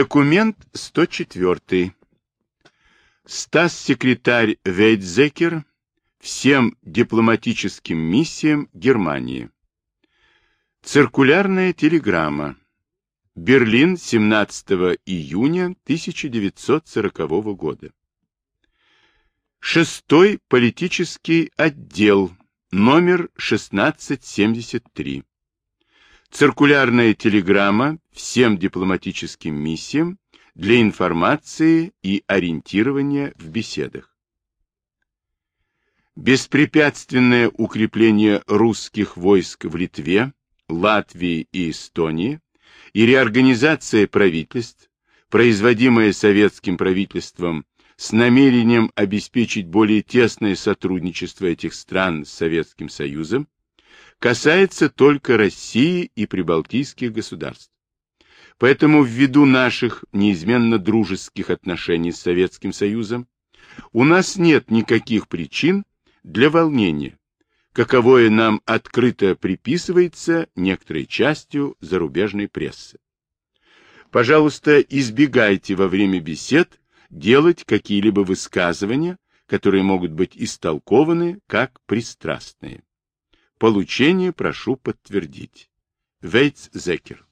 Документ 104. Стас-секретарь Вейдзекер всем дипломатическим миссиям Германии. Циркулярная телеграмма. Берлин, 17 июня 1940 года. Шестой политический отдел, номер 1673. Циркулярная телеграмма всем дипломатическим миссиям для информации и ориентирования в беседах. Беспрепятственное укрепление русских войск в Литве, Латвии и Эстонии и реорганизация правительств, производимая советским правительством с намерением обеспечить более тесное сотрудничество этих стран с Советским Союзом, касается только России и прибалтийских государств. Поэтому ввиду наших неизменно дружеских отношений с Советским Союзом у нас нет никаких причин для волнения, каковое нам открыто приписывается некоторой частью зарубежной прессы. Пожалуйста, избегайте во время бесед делать какие-либо высказывания, которые могут быть истолкованы как пристрастные. Получение прошу подтвердить. Вейтс Зекер